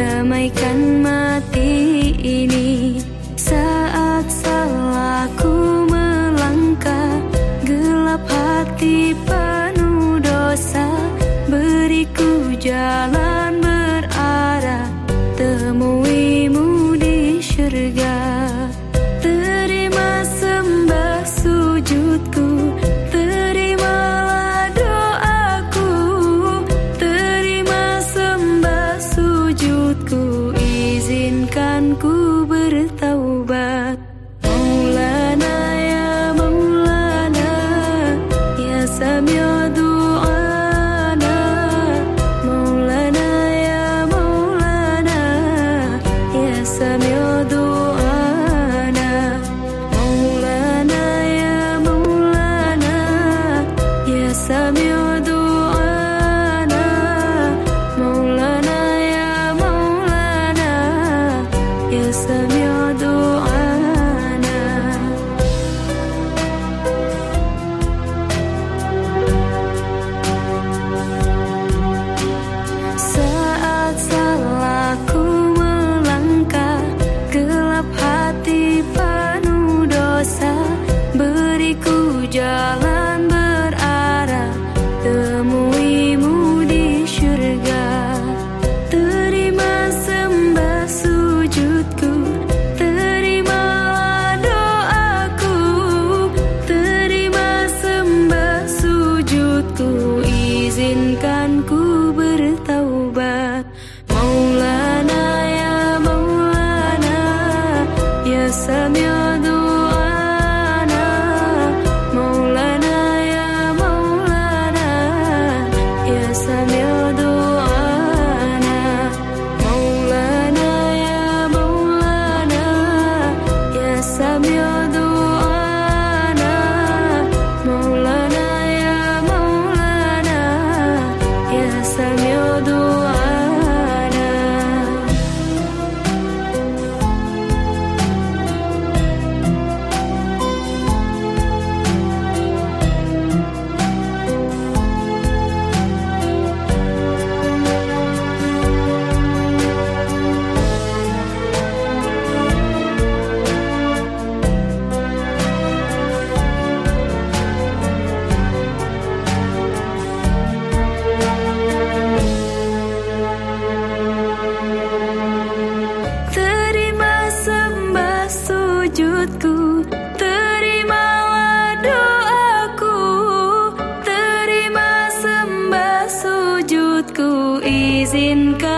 damaikan mati ini. Saat salahku melangkah gelap hati penuh dosa. Beriku jalan berarah temuimu di syurga. Göstermiyor xin cơ